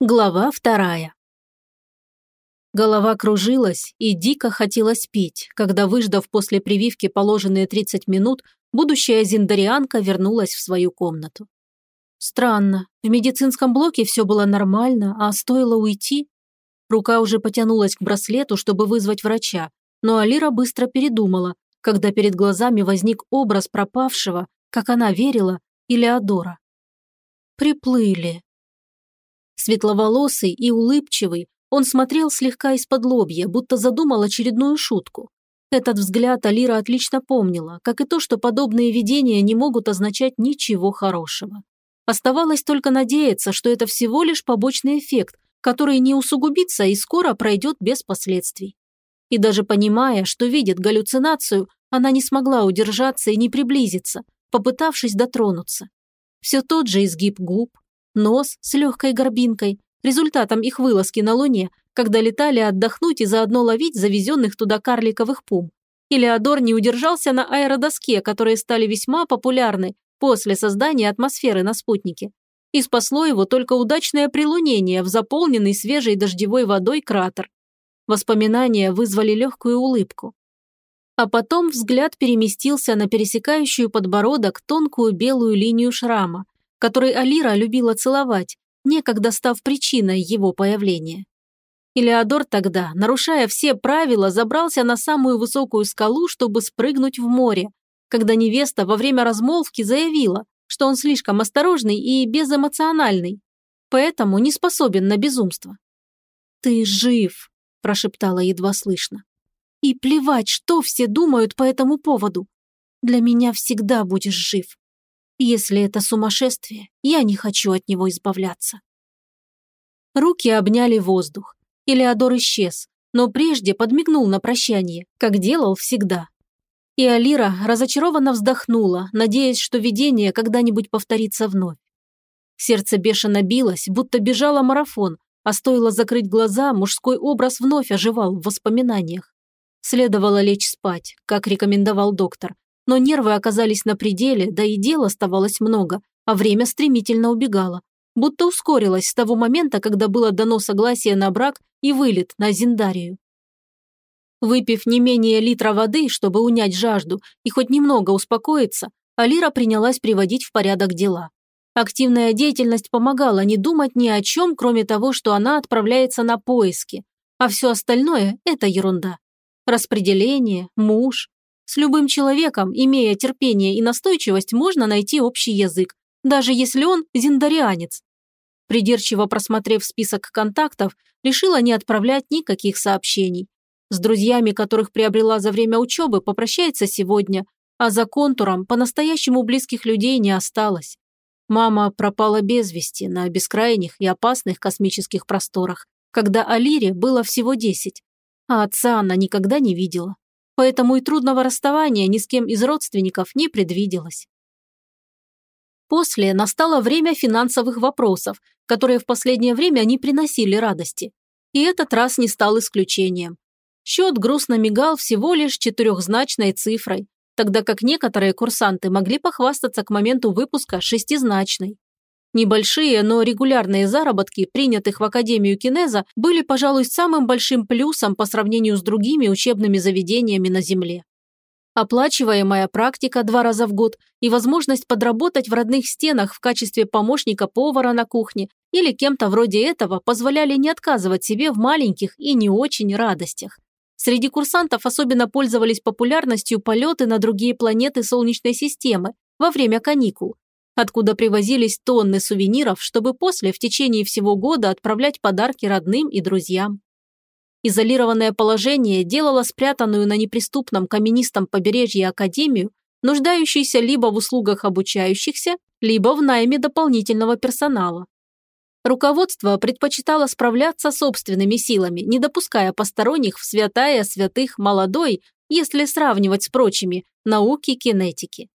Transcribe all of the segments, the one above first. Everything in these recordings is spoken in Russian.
Глава вторая. Голова кружилась и дико хотелось пить, когда, выждав после прививки положенные 30 минут, будущая зиндарианка вернулась в свою комнату. Странно, в медицинском блоке все было нормально, а стоило уйти. Рука уже потянулась к браслету, чтобы вызвать врача, но Алира быстро передумала, когда перед глазами возник образ пропавшего, как она верила, Илеодора. Приплыли. Светловолосый и улыбчивый, он смотрел слегка из-под лобья, будто задумал очередную шутку. Этот взгляд Алира отлично помнила, как и то, что подобные видения не могут означать ничего хорошего. Оставалось только надеяться, что это всего лишь побочный эффект, который не усугубится и скоро пройдет без последствий. И даже понимая, что видит галлюцинацию, она не смогла удержаться и не приблизиться, попытавшись дотронуться. Все тот же изгиб губ, нос с легкой горбинкой, результатом их вылазки на Луне, когда летали отдохнуть и заодно ловить завезенных туда карликовых пум. Илеодор не удержался на аэродоске, которые стали весьма популярны после создания атмосферы на спутнике. И спасло его только удачное прилунение в заполненный свежей дождевой водой кратер. Воспоминания вызвали легкую улыбку. А потом взгляд переместился на пересекающую подбородок тонкую белую линию шрама, который Алира любила целовать, некогда став причиной его появления. Илеодор тогда, нарушая все правила, забрался на самую высокую скалу, чтобы спрыгнуть в море, когда невеста во время размолвки заявила, что он слишком осторожный и безэмоциональный, поэтому не способен на безумство. «Ты жив», – прошептала едва слышно. «И плевать, что все думают по этому поводу. Для меня всегда будешь жив. Если это сумасшествие, я не хочу от него избавляться. Руки обняли воздух. Илеодор исчез, но прежде подмигнул на прощание, как делал всегда. И Алира разочарованно вздохнула, надеясь, что видение когда-нибудь повторится вновь. Сердце бешено билось, будто бежало марафон, а стоило закрыть глаза, мужской образ вновь оживал в воспоминаниях. Следовало лечь спать, как рекомендовал доктор, но нервы оказались на пределе, да и дел оставалось много, а время стремительно убегало. Будто ускорилось с того момента, когда было дано согласие на брак и вылет на Зиндарию. Выпив не менее литра воды, чтобы унять жажду и хоть немного успокоиться, Алира принялась приводить в порядок дела. Активная деятельность помогала не думать ни о чем, кроме того, что она отправляется на поиски, а все остальное – это ерунда. Распределение, муж, с любым человеком, имея терпение и настойчивость, можно найти общий язык, даже если он зиндарианец. Придирчиво просмотрев список контактов, решила не отправлять никаких сообщений. С друзьями, которых приобрела за время учебы, попрощается сегодня, а за контуром по-настоящему близких людей не осталось. Мама пропала без вести на бескрайних и опасных космических просторах, когда Алире было всего десять, а отца она никогда не видела поэтому и трудного расставания ни с кем из родственников не предвиделось. После настало время финансовых вопросов, которые в последнее время не приносили радости. И этот раз не стал исключением. Счет грустно мигал всего лишь четырехзначной цифрой, тогда как некоторые курсанты могли похвастаться к моменту выпуска шестизначной. Небольшие, но регулярные заработки, принятых в Академию Кинеза, были, пожалуй, самым большим плюсом по сравнению с другими учебными заведениями на Земле. Оплачиваемая практика два раза в год и возможность подработать в родных стенах в качестве помощника повара на кухне или кем-то вроде этого позволяли не отказывать себе в маленьких и не очень радостях. Среди курсантов особенно пользовались популярностью полеты на другие планеты Солнечной системы во время каникул, откуда привозились тонны сувениров, чтобы после в течение всего года отправлять подарки родным и друзьям. Изолированное положение делало спрятанную на неприступном каменистом побережье Академию, нуждающейся либо в услугах обучающихся, либо в найме дополнительного персонала. Руководство предпочитало справляться собственными силами, не допуская посторонних в святая святых молодой, если сравнивать с прочими, науки кинетики.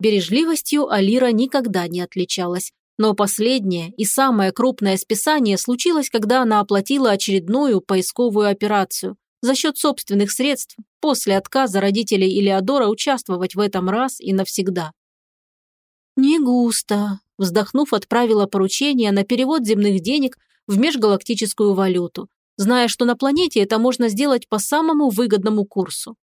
Бережливостью Алира никогда не отличалась, но последнее и самое крупное списание случилось, когда она оплатила очередную поисковую операцию за счет собственных средств после отказа родителей Илеодора участвовать в этом раз и навсегда. «Не густо», – вздохнув, отправила поручение на перевод земных денег в межгалактическую валюту, зная, что на планете это можно сделать по самому выгодному курсу.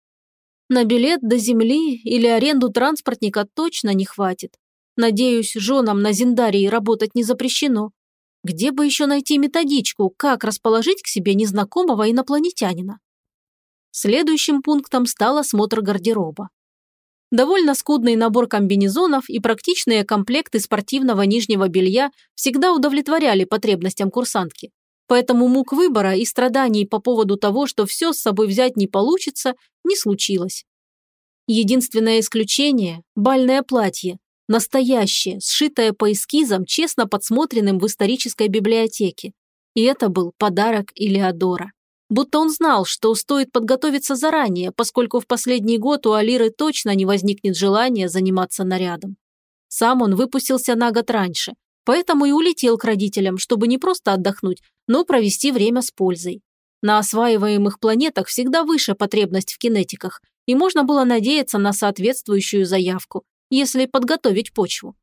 На билет до Земли или аренду транспортника точно не хватит. Надеюсь, женам на Зиндарии работать не запрещено. Где бы еще найти методичку, как расположить к себе незнакомого инопланетянина? Следующим пунктом стал осмотр гардероба. Довольно скудный набор комбинезонов и практичные комплекты спортивного нижнего белья всегда удовлетворяли потребностям курсантки. Поэтому мук выбора и страданий по поводу того, что все с собой взять не получится, не случилось. Единственное исключение – бальное платье, настоящее, сшитое по эскизам, честно подсмотренным в исторической библиотеке. И это был подарок Илеодора. Будто он знал, что стоит подготовиться заранее, поскольку в последний год у Алиры точно не возникнет желания заниматься нарядом. Сам он выпустился на год раньше, поэтому и улетел к родителям, чтобы не просто отдохнуть, но провести время с пользой. На осваиваемых планетах всегда выше потребность в кинетиках, и можно было надеяться на соответствующую заявку, если подготовить почву.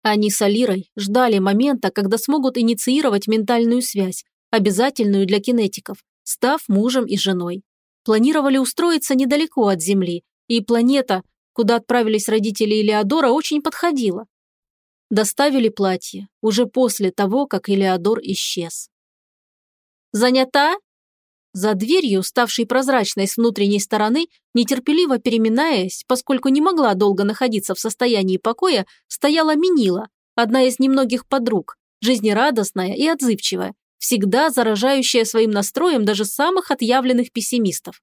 Они с Алирой ждали момента, когда смогут инициировать ментальную связь, обязательную для кинетиков, став мужем и женой. Планировали устроиться недалеко от Земли, и планета, куда отправились родители Илеодора, очень подходила. Доставили платье уже после того, как Илеодор исчез. «Занята?» За дверью, ставшей прозрачной с внутренней стороны, нетерпеливо переминаясь, поскольку не могла долго находиться в состоянии покоя, стояла Минила, одна из немногих подруг, жизнерадостная и отзывчивая, всегда заражающая своим настроем даже самых отъявленных пессимистов.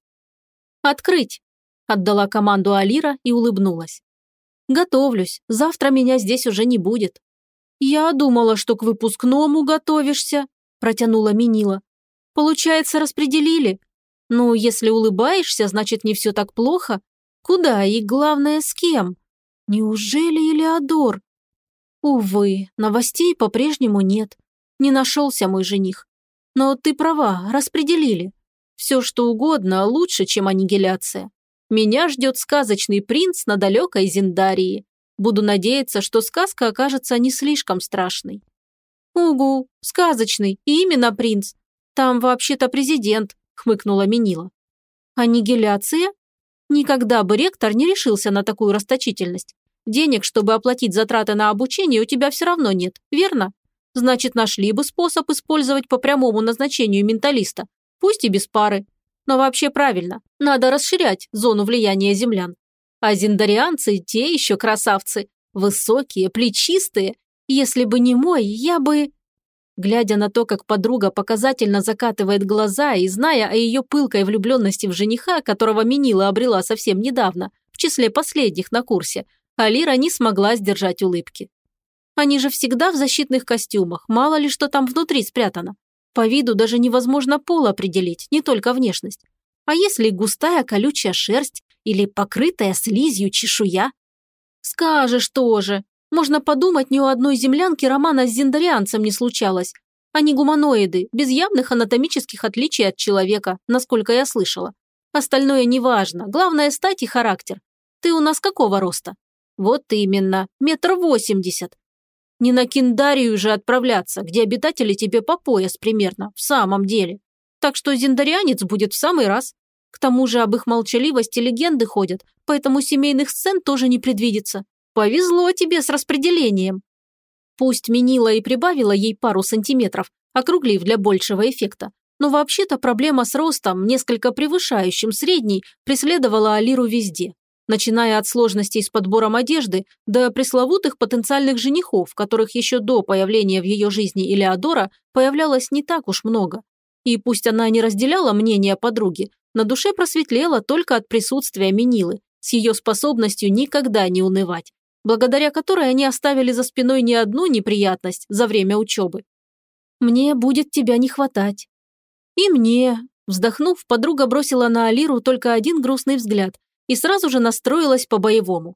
«Открыть!» – отдала команду Алира и улыбнулась. «Готовлюсь, завтра меня здесь уже не будет». «Я думала, что к выпускному готовишься», – протянула Минила. «Получается, распределили? Ну, если улыбаешься, значит, не все так плохо. Куда и, главное, с кем? Неужели Элеодор?» «Увы, новостей по-прежнему нет. Не нашелся мой жених. Но ты права, распределили. Все, что угодно, лучше, чем аннигиляция. Меня ждет сказочный принц на далекой Зиндарии. Буду надеяться, что сказка окажется не слишком страшной. Угу, сказочный, и именно принц. Там вообще-то президент, хмыкнула Минила. Аннигиляция? Никогда бы ректор не решился на такую расточительность. Денег, чтобы оплатить затраты на обучение, у тебя все равно нет, верно? Значит, нашли бы способ использовать по прямому назначению менталиста, пусть и без пары. Но вообще правильно, надо расширять зону влияния землян. А зиндарианцы те еще красавцы, высокие, плечистые. Если бы не мой, я бы... Глядя на то, как подруга показательно закатывает глаза и зная о ее пылкой влюбленности в жениха, которого Минила обрела совсем недавно, в числе последних на курсе, Алира не смогла сдержать улыбки. Они же всегда в защитных костюмах, мало ли что там внутри спрятано. По виду даже невозможно пол определить, не только внешность. А если густая колючая шерсть или покрытая слизью чешуя? Скажешь тоже. Можно подумать, ни у одной землянки романа с зиндарианцем не случалось. Они гуманоиды, без явных анатомических отличий от человека, насколько я слышала. Остальное неважно, главное стать и характер. Ты у нас какого роста? Вот именно, метр восемьдесят. Не на Киндарию же отправляться, где обитатели тебе по пояс примерно, в самом деле. Так что зиндарианец будет в самый раз. К тому же об их молчаливости легенды ходят, поэтому семейных сцен тоже не предвидится. Повезло тебе с распределением. Пусть менила и прибавила ей пару сантиметров, округлив для большего эффекта, но вообще-то проблема с ростом, несколько превышающим средний, преследовала Алиру везде начиная от сложностей с подбором одежды до пресловутых потенциальных женихов, которых еще до появления в ее жизни Илеодора появлялось не так уж много. И пусть она не разделяла мнение подруги, на душе просветлела только от присутствия Минилы, с ее способностью никогда не унывать, благодаря которой они оставили за спиной не одну неприятность за время учебы. «Мне будет тебя не хватать». «И мне», Вздохнув, подруга бросила на Алиру только один грустный взгляд и сразу же настроилась по-боевому.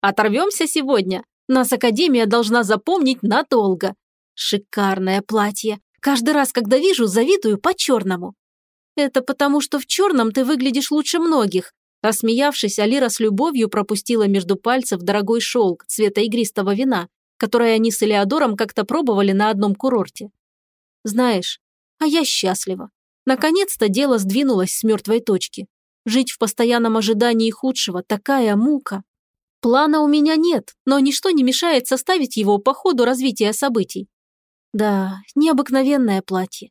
«Оторвемся сегодня. Нас Академия должна запомнить надолго. Шикарное платье. Каждый раз, когда вижу, завидую по-черному». «Это потому, что в черном ты выглядишь лучше многих», Рассмеявшись, Алира с любовью пропустила между пальцев дорогой шелк цвета игристого вина, который они с Элеодором как-то пробовали на одном курорте. Знаешь, а я счастлива. Наконец-то дело сдвинулось с мертвой точки. Жить в постоянном ожидании худшего – такая мука. Плана у меня нет, но ничто не мешает составить его по ходу развития событий. Да, необыкновенное платье.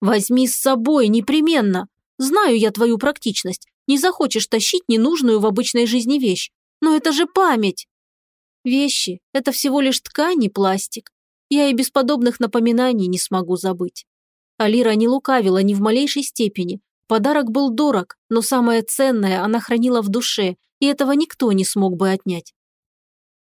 Возьми с собой непременно. Знаю я твою практичность. Не захочешь тащить ненужную в обычной жизни вещь. Но это же память. Вещи – это всего лишь ткань и пластик. Я и без подобных напоминаний не смогу забыть. Алира не лукавила ни в малейшей степени. Подарок был дорог, но самое ценное она хранила в душе, и этого никто не смог бы отнять.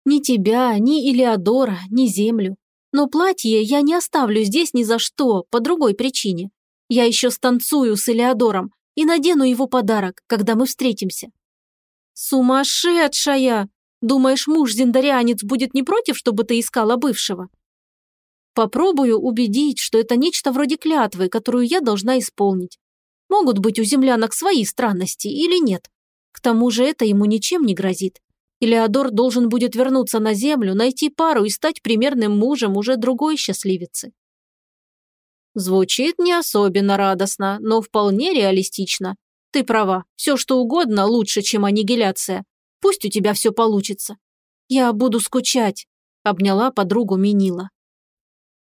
Ни тебя, ни Илеодора, ни землю. Но платье я не оставлю здесь ни за что, по другой причине. Я еще станцую с Илеодором и надену его подарок, когда мы встретимся. Сумасшедшая! Думаешь, муж зендарианец будет не против, чтобы ты искала бывшего? Попробую убедить, что это нечто вроде клятвы, которую я должна исполнить. Могут быть у землянок свои странности или нет. К тому же это ему ничем не грозит. Илеодор должен будет вернуться на землю, найти пару и стать примерным мужем уже другой счастливицы. Звучит не особенно радостно, но вполне реалистично. Ты права, все что угодно лучше, чем аннигиляция. Пусть у тебя все получится. Я буду скучать, обняла подругу Минила.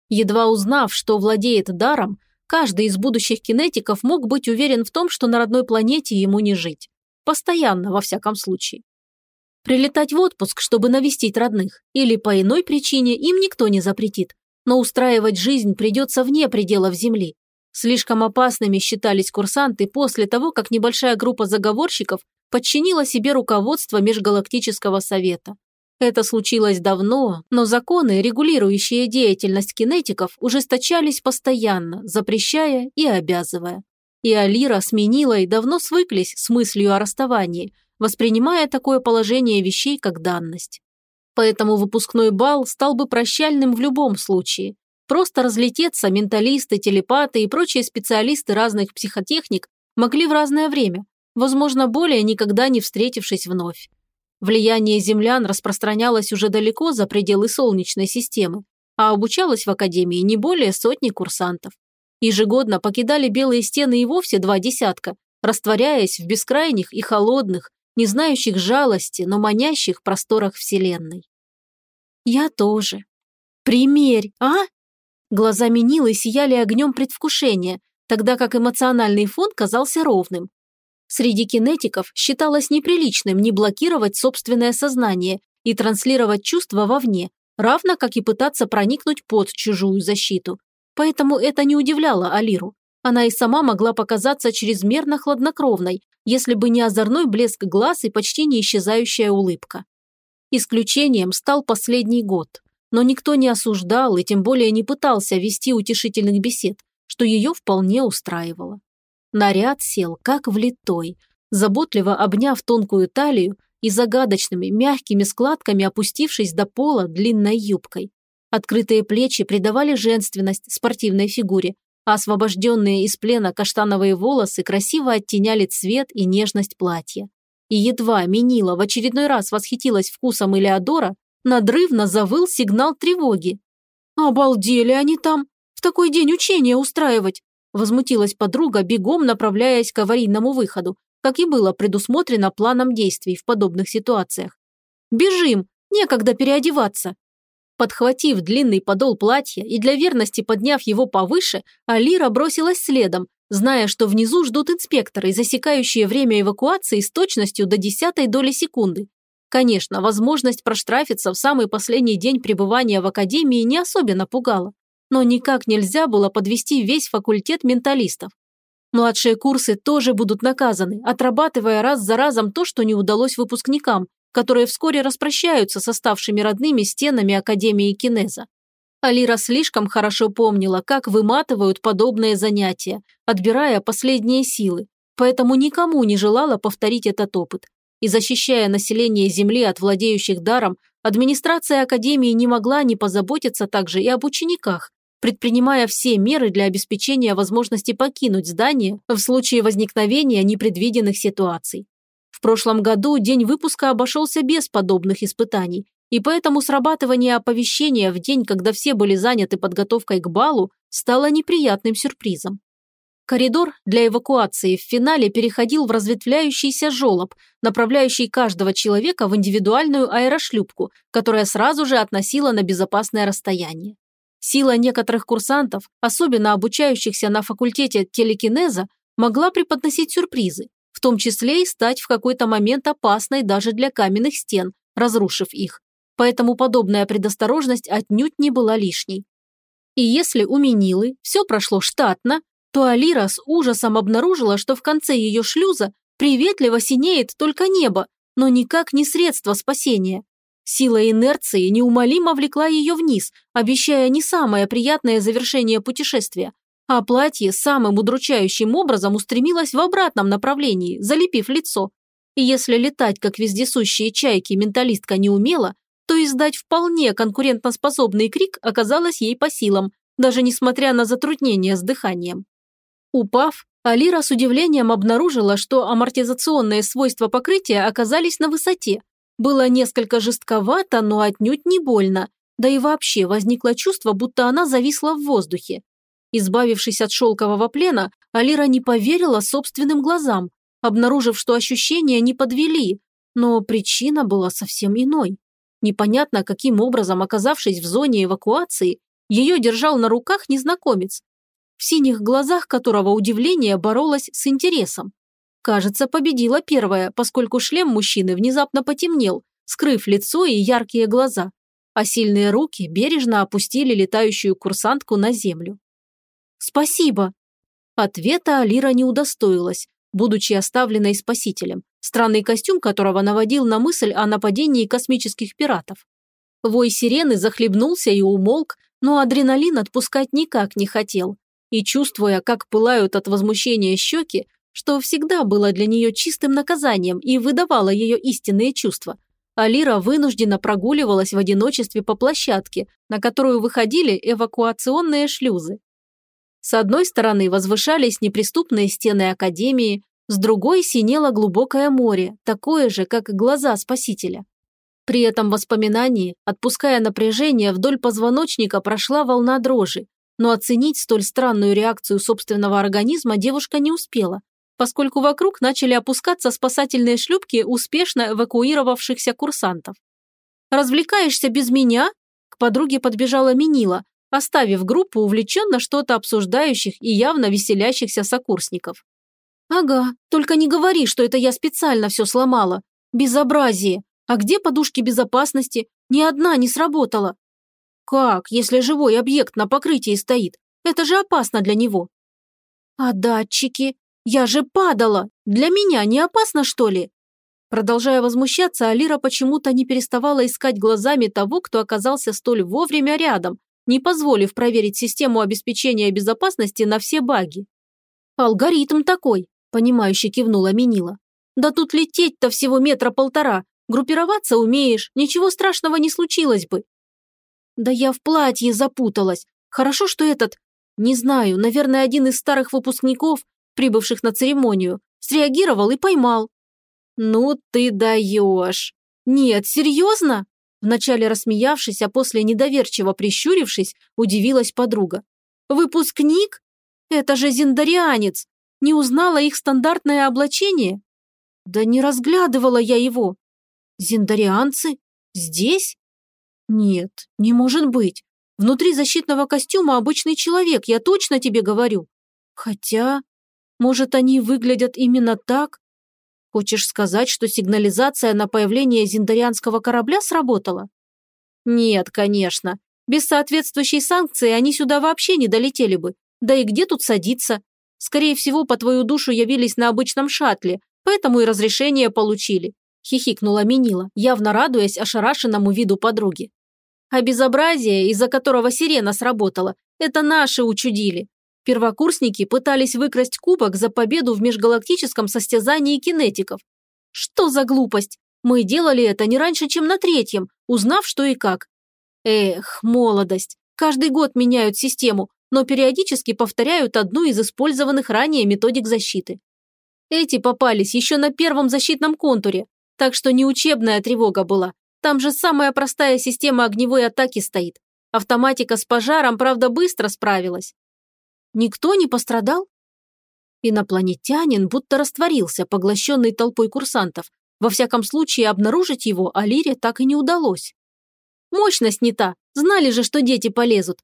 Едва узнав, что владеет даром, каждый из будущих кинетиков мог быть уверен в том, что на родной планете ему не жить. Постоянно, во всяком случае. Прилетать в отпуск, чтобы навестить родных, или по иной причине им никто не запретит, но устраивать жизнь придется вне пределов Земли. Слишком опасными считались курсанты после того, как небольшая группа заговорщиков подчинила себе руководство Межгалактического Совета. Это случилось давно, но законы, регулирующие деятельность кинетиков, ужесточались постоянно, запрещая и обязывая. И Алира с Минилой давно свыклись с мыслью о расставании, воспринимая такое положение вещей как данность. Поэтому выпускной бал стал бы прощальным в любом случае. Просто разлететься менталисты, телепаты и прочие специалисты разных психотехник могли в разное время, возможно, более никогда не встретившись вновь. Влияние землян распространялось уже далеко за пределы Солнечной системы, а обучалось в Академии не более сотни курсантов. Ежегодно покидали белые стены и вовсе два десятка, растворяясь в бескрайних и холодных, не знающих жалости, но манящих просторах Вселенной. «Я тоже. Примерь, а?» Глаза Минилы сияли огнем предвкушения, тогда как эмоциональный фон казался ровным. Среди кинетиков считалось неприличным не блокировать собственное сознание и транслировать чувства вовне, равно как и пытаться проникнуть под чужую защиту. Поэтому это не удивляло Алиру. Она и сама могла показаться чрезмерно хладнокровной, если бы не озорной блеск глаз и почти не исчезающая улыбка. Исключением стал последний год, но никто не осуждал и тем более не пытался вести утешительных бесед, что ее вполне устраивало. Наряд сел, как влитой, заботливо обняв тонкую талию и загадочными мягкими складками опустившись до пола длинной юбкой. Открытые плечи придавали женственность спортивной фигуре, а освобожденные из плена каштановые волосы красиво оттеняли цвет и нежность платья. И едва Минила в очередной раз восхитилась вкусом Элеодора, надрывно завыл сигнал тревоги. «Обалдели они там! В такой день учения устраивать! Возмутилась подруга, бегом направляясь к аварийному выходу, как и было предусмотрено планом действий в подобных ситуациях. «Бежим! Некогда переодеваться!» Подхватив длинный подол платья и для верности подняв его повыше, Алира бросилась следом, зная, что внизу ждут инспекторы, засекающие время эвакуации с точностью до десятой доли секунды. Конечно, возможность проштрафиться в самый последний день пребывания в академии не особенно пугала но никак нельзя было подвести весь факультет менталистов. Младшие курсы тоже будут наказаны, отрабатывая раз за разом то, что не удалось выпускникам, которые вскоре распрощаются с оставшими родными стенами Академии Кинеза. Алира слишком хорошо помнила, как выматывают подобные занятия, отбирая последние силы, поэтому никому не желала повторить этот опыт. И защищая население Земли от владеющих даром, администрация Академии не могла не позаботиться также и об учениках, предпринимая все меры для обеспечения возможности покинуть здание в случае возникновения непредвиденных ситуаций. В прошлом году день выпуска обошелся без подобных испытаний, и поэтому срабатывание оповещения в день, когда все были заняты подготовкой к балу, стало неприятным сюрпризом. Коридор для эвакуации в финале переходил в разветвляющийся желоб, направляющий каждого человека в индивидуальную аэрошлюпку, которая сразу же относила на безопасное расстояние. Сила некоторых курсантов, особенно обучающихся на факультете телекинеза, могла преподносить сюрпризы, в том числе и стать в какой-то момент опасной даже для каменных стен, разрушив их. Поэтому подобная предосторожность отнюдь не была лишней. И если у Минилы все прошло штатно, то Алира с ужасом обнаружила, что в конце ее шлюза приветливо синеет только небо, но никак не средство спасения. Сила инерции неумолимо влекла ее вниз, обещая не самое приятное завершение путешествия, а платье самым удручающим образом устремилось в обратном направлении, залепив лицо. И если летать, как вездесущие чайки, менталистка не умела, то издать вполне конкурентоспособный крик оказалось ей по силам, даже несмотря на затруднения с дыханием. Упав, Алира с удивлением обнаружила, что амортизационные свойства покрытия оказались на высоте. Было несколько жестковато, но отнюдь не больно, да и вообще возникло чувство, будто она зависла в воздухе. Избавившись от шелкового плена, Алира не поверила собственным глазам, обнаружив, что ощущения не подвели, но причина была совсем иной. Непонятно, каким образом, оказавшись в зоне эвакуации, ее держал на руках незнакомец, в синих глазах которого удивление боролось с интересом. Кажется, победила первая, поскольку шлем мужчины внезапно потемнел, скрыв лицо и яркие глаза, а сильные руки бережно опустили летающую курсантку на землю. «Спасибо!» Ответа Алира не удостоилась, будучи оставленной спасителем, странный костюм которого наводил на мысль о нападении космических пиратов. Вой сирены захлебнулся и умолк, но адреналин отпускать никак не хотел, и, чувствуя, как пылают от возмущения щеки, что всегда было для нее чистым наказанием и выдавало ее истинные чувства, Алира вынужденно прогуливалась в одиночестве по площадке, на которую выходили эвакуационные шлюзы. С одной стороны возвышались неприступные стены Академии, с другой синело глубокое море, такое же, как глаза Спасителя. При этом воспоминании, отпуская напряжение, вдоль позвоночника прошла волна дрожи, но оценить столь странную реакцию собственного организма девушка не успела, поскольку вокруг начали опускаться спасательные шлюпки успешно эвакуировавшихся курсантов. «Развлекаешься без меня?» К подруге подбежала Минила, оставив группу увлеченно что-то обсуждающих и явно веселящихся сокурсников. «Ага, только не говори, что это я специально все сломала. Безобразие. А где подушки безопасности? Ни одна не сработала. Как, если живой объект на покрытии стоит? Это же опасно для него. А датчики? Я же падала! Для меня не опасно, что ли? Продолжая возмущаться, Алира почему-то не переставала искать глазами того, кто оказался столь вовремя рядом, не позволив проверить систему обеспечения безопасности на все баги. «Алгоритм такой», – понимающе кивнула Минила. «Да тут лететь-то всего метра полтора. Группироваться умеешь, ничего страшного не случилось бы. Да я в платье запуталась. Хорошо, что этот... Не знаю, наверное, один из старых выпускников, прибывших на церемонию, среагировал и поймал. Ну ты даешь. Нет, серьезно? Вначале рассмеявшись, а после недоверчиво прищурившись, удивилась подруга. «Выпускник? Это же зиндарианец! Не узнала их стандартное облачение?» «Да не разглядывала я его. Зиндарианцы? Здесь?» Нет, не может быть. Внутри защитного костюма обычный человек, я точно тебе говорю. Хотя, может, они выглядят именно так? Хочешь сказать, что сигнализация на появление зиндарианского корабля сработала? Нет, конечно. Без соответствующей санкции они сюда вообще не долетели бы. Да и где тут садиться? Скорее всего, по твою душу явились на обычном шаттле, поэтому и разрешение получили. Хихикнула Минила, явно радуясь ошарашенному виду подруги. А безобразие, из-за которого сирена сработала, это наши учудили. Первокурсники пытались выкрасть кубок за победу в межгалактическом состязании кинетиков. Что за глупость? Мы делали это не раньше, чем на третьем, узнав, что и как. Эх, молодость. Каждый год меняют систему, но периодически повторяют одну из использованных ранее методик защиты. Эти попались еще на первом защитном контуре, так что не учебная тревога была, Там же самая простая система огневой атаки стоит. Автоматика с пожаром, правда, быстро справилась. Никто не пострадал? Инопланетянин будто растворился, поглощенный толпой курсантов. Во всяком случае, обнаружить его Алире так и не удалось. Мощность не та, знали же, что дети полезут.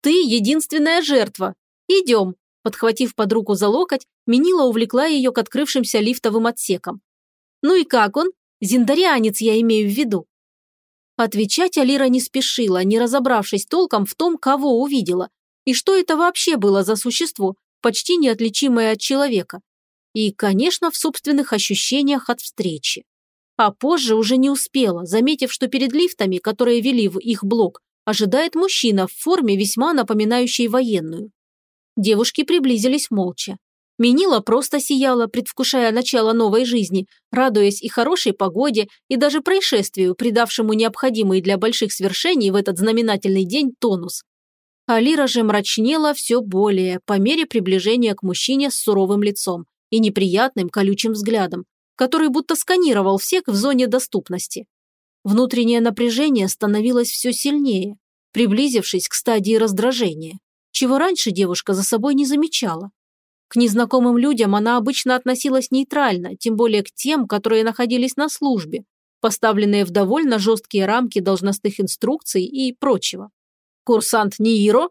Ты единственная жертва. Идем. Подхватив подругу за локоть, Минила увлекла ее к открывшимся лифтовым отсекам. Ну и как он? Зиндарианец я имею в виду. Отвечать Алира не спешила, не разобравшись толком в том, кого увидела, и что это вообще было за существо, почти неотличимое от человека. И, конечно, в собственных ощущениях от встречи. А позже уже не успела, заметив, что перед лифтами, которые вели в их блок, ожидает мужчина в форме, весьма напоминающей военную. Девушки приблизились молча. Минила просто сияла, предвкушая начало новой жизни, радуясь и хорошей погоде, и даже происшествию, придавшему необходимый для больших свершений в этот знаменательный день тонус. Алира же мрачнела все более, по мере приближения к мужчине с суровым лицом и неприятным колючим взглядом, который будто сканировал всех в зоне доступности. Внутреннее напряжение становилось все сильнее, приблизившись к стадии раздражения, чего раньше девушка за собой не замечала. К незнакомым людям она обычно относилась нейтрально, тем более к тем, которые находились на службе, поставленные в довольно жесткие рамки должностных инструкций и прочего. «Курсант Нииро?»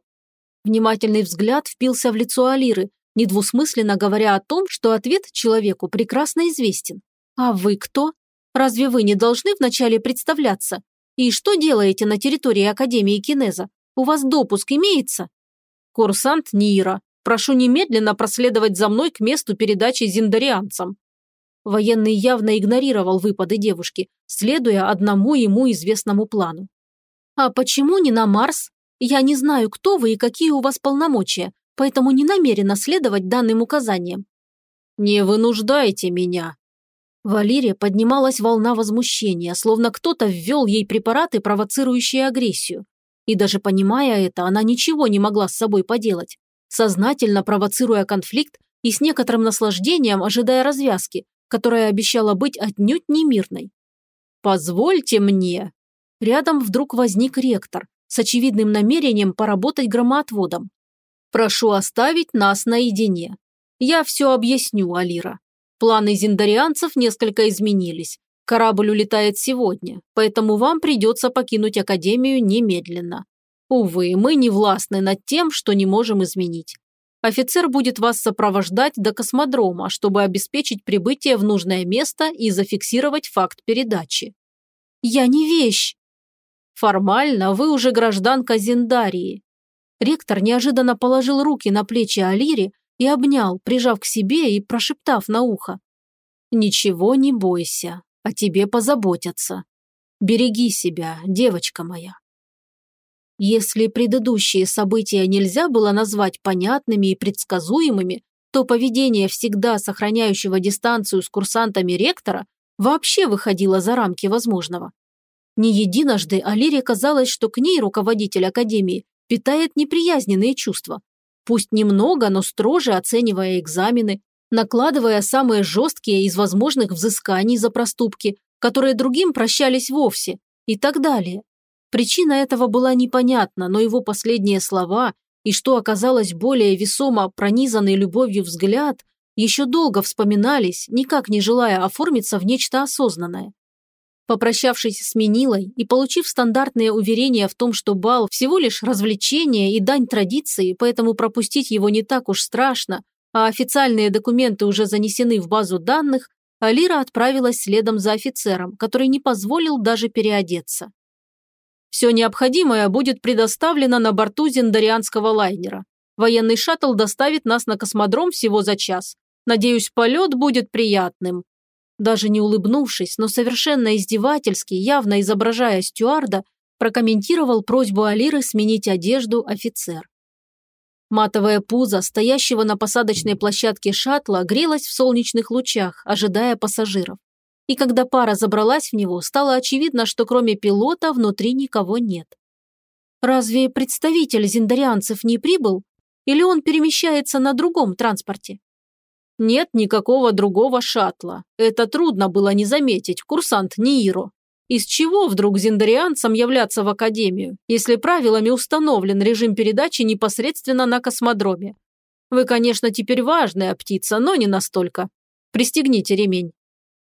Внимательный взгляд впился в лицо Алиры, недвусмысленно говоря о том, что ответ человеку прекрасно известен. «А вы кто? Разве вы не должны вначале представляться? И что делаете на территории Академии Кинеза? У вас допуск имеется?» «Курсант Нира», Прошу немедленно проследовать за мной к месту передачи зиндарианцам». Военный явно игнорировал выпады девушки, следуя одному ему известному плану. «А почему не на Марс? Я не знаю, кто вы и какие у вас полномочия, поэтому не намерена следовать данным указаниям». «Не вынуждайте меня». В Алире поднималась волна возмущения, словно кто-то ввел ей препараты, провоцирующие агрессию. И даже понимая это, она ничего не могла с собой поделать сознательно провоцируя конфликт и с некоторым наслаждением ожидая развязки, которая обещала быть отнюдь не мирной. «Позвольте мне!» Рядом вдруг возник ректор с очевидным намерением поработать громоотводом. «Прошу оставить нас наедине. Я все объясню, Алира. Планы зиндарианцев несколько изменились. Корабль улетает сегодня, поэтому вам придется покинуть Академию немедленно. Увы, мы не властны над тем, что не можем изменить. Офицер будет вас сопровождать до космодрома, чтобы обеспечить прибытие в нужное место и зафиксировать факт передачи. Я не вещь. Формально вы уже гражданка Зиндарии. Ректор неожиданно положил руки на плечи Алири и обнял, прижав к себе и прошептав на ухо. «Ничего не бойся, о тебе позаботятся. Береги себя, девочка моя». Если предыдущие события нельзя было назвать понятными и предсказуемыми, то поведение всегда сохраняющего дистанцию с курсантами ректора вообще выходило за рамки возможного. Не единожды Алире казалось, что к ней руководитель Академии питает неприязненные чувства. Пусть немного, но строже оценивая экзамены, накладывая самые жесткие из возможных взысканий за проступки, которые другим прощались вовсе, и так далее. Причина этого была непонятна, но его последние слова и, что оказалось более весомо пронизанный любовью взгляд, еще долго вспоминались, никак не желая оформиться в нечто осознанное. Попрощавшись с Минилой и получив стандартное уверение в том, что бал всего лишь развлечение и дань традиции, поэтому пропустить его не так уж страшно, а официальные документы уже занесены в базу данных, Алира отправилась следом за офицером, который не позволил даже переодеться. Все необходимое будет предоставлено на борту зендарианского лайнера. Военный шаттл доставит нас на космодром всего за час. Надеюсь, полет будет приятным». Даже не улыбнувшись, но совершенно издевательски, явно изображая стюарда, прокомментировал просьбу Алиры сменить одежду офицер. Матовое пузо, стоящего на посадочной площадке шаттла, грелось в солнечных лучах, ожидая пассажиров и когда пара забралась в него, стало очевидно, что кроме пилота внутри никого нет. Разве представитель зиндарианцев не прибыл? Или он перемещается на другом транспорте? Нет никакого другого шаттла. Это трудно было не заметить, курсант Нииро. Из чего вдруг зиндарианцам являться в академию, если правилами установлен режим передачи непосредственно на космодроме? Вы, конечно, теперь важная птица, но не настолько. Пристегните ремень.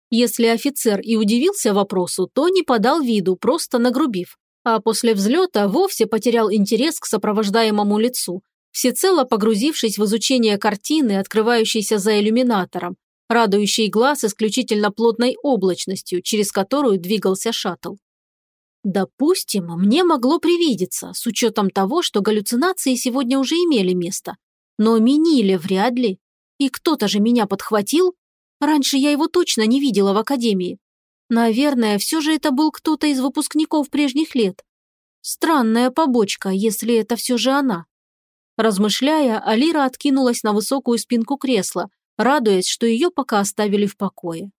Если офицер и удивился вопросу, то не подал виду, просто нагрубив. А после взлета вовсе потерял интерес к сопровождаемому лицу, всецело погрузившись в изучение картины, открывающейся за иллюминатором, радующей глаз исключительно плотной облачностью, через которую двигался шаттл. Допустим, мне могло привидеться, с учетом того, что галлюцинации сегодня уже имели место. Но Миниле вряд ли. И кто-то же меня подхватил. Раньше я его точно не видела в академии. Наверное, все же это был кто-то из выпускников прежних лет. Странная побочка, если это все же она. Размышляя, Алира откинулась на высокую спинку кресла, радуясь, что ее пока оставили в покое.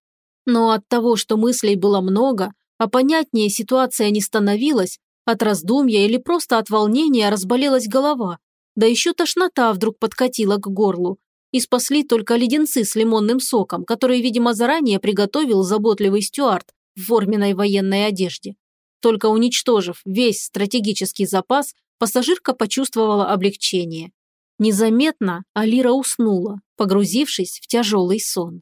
Но от того, что мыслей было много, а понятнее ситуация не становилась, от раздумья или просто от волнения разболелась голова, да еще тошнота вдруг подкатила к горлу, и спасли только леденцы с лимонным соком, которые, видимо, заранее приготовил заботливый стюард в форменной военной одежде. Только уничтожив весь стратегический запас, пассажирка почувствовала облегчение. Незаметно Алира уснула, погрузившись в тяжелый сон.